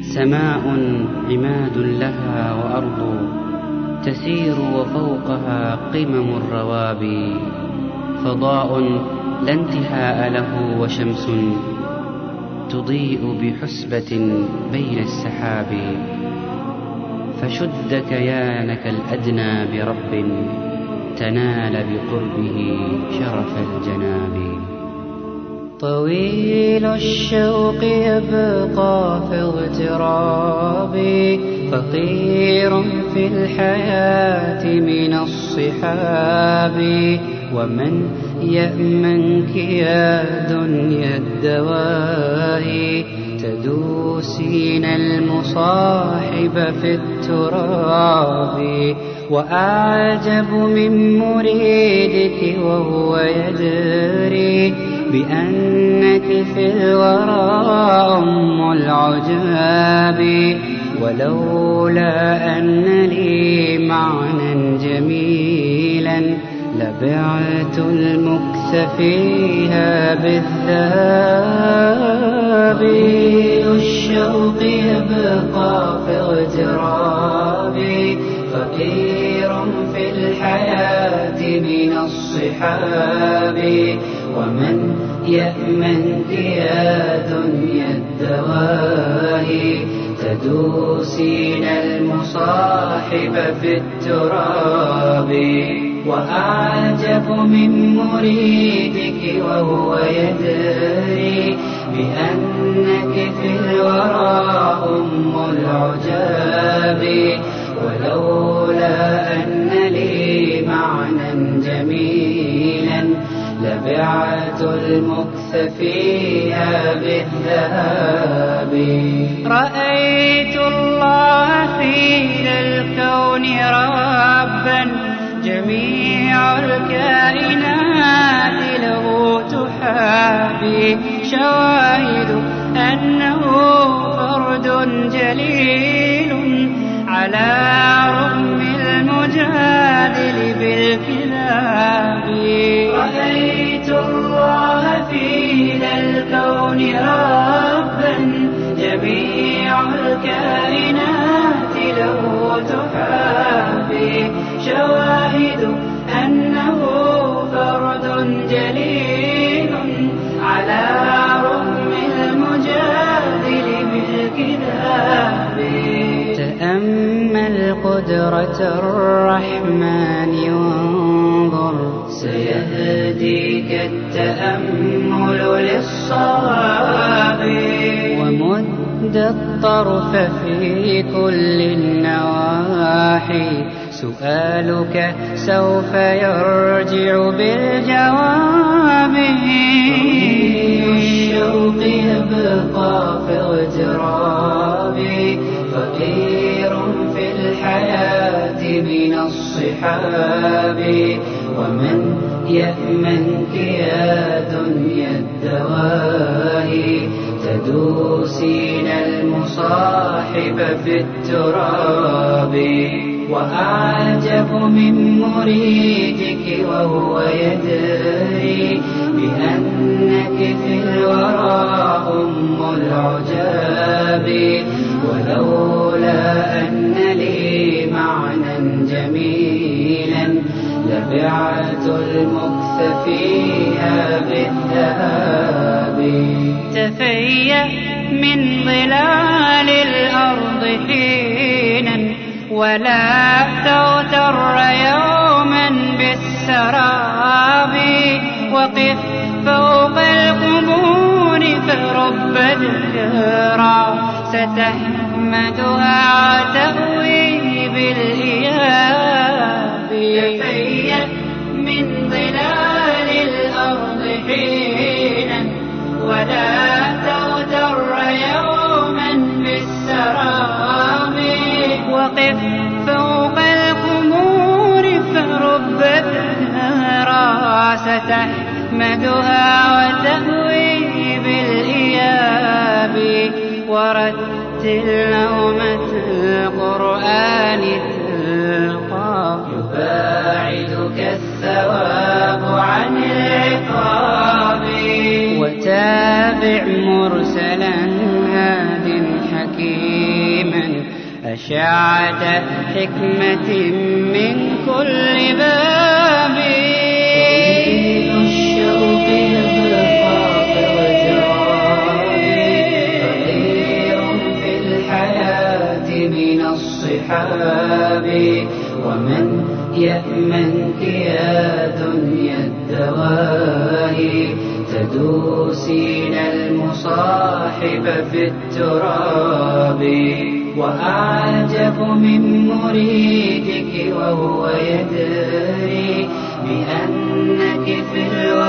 سماء عماد لها وأرض تسير وفوقها قمم الروابي فضاء لا انتهاء له وشمس تضيء بحسبة بين السحاب. فشد كيانك الأدنى برب تنال بقربه شرف الجناب. طويل الشوق يبقى في اغترابي فقير في الحياة من الصحاب. ومن يأمنك يا دنيا الدواء تدوسين المصاحب في التراب. وأعجب من مريدك وهو يدري بأنك في الورى أم العجاب. ولولا أن لي معنى جميلا لبعت المكث فيها بالذهاب. الشوق يبقى في اغترابي فقير في الحياة من الصحاب. ومن يأمنك يا دنيا الدواء تدوسين المصاحب في التراب. وأعجب من مريدك وهو يدري بأنك في الورى أم العجاب. ولولا أن لي معنى جميلا لبعت المكث فيها بالذهاب. رأيت الله في الكون ربا جميع الكائنات له تحابي. شواهد أنه فرد جليل على رغم المجادل بالكذاب. الله في الكون ربا جميع الكائنات له تحابي. شواهد أنه فرد جليل على رغم المجادل بالكذاب تأمل قدرة الرحمن سيهديك التأمل للصواب. ومد الطرف في كل النواحي. سؤالك سوف يرجع بالجواب. الشوق يبقى في اغترابي فقير في الحياة من الصحاب. ومن يأمنك يا دنيا الدواء تدوسين المصاحب في التراب. وأعجب من مريدك وهو يدري بأنك في المكث فيها بالذهاب. تفيأ من ظلال الأرض حينا ولا تغتر يوما بالسراب. وقف فوق القبور فرب الذكرى ستحمدها وتأوي بالإياب. ستحمدها وتهوي بالإياب. ورتل نومة القرآن تلقى يباعدك الثواب عن العقاب وتابع مرسلا هاد حكيما. أشعة حكمة من كل باب. ومن يأمنك يا دنيا الدواهي تدوسين المصاحب في التراب. وأعجب من مريدك وهو يدري بأنك في الورى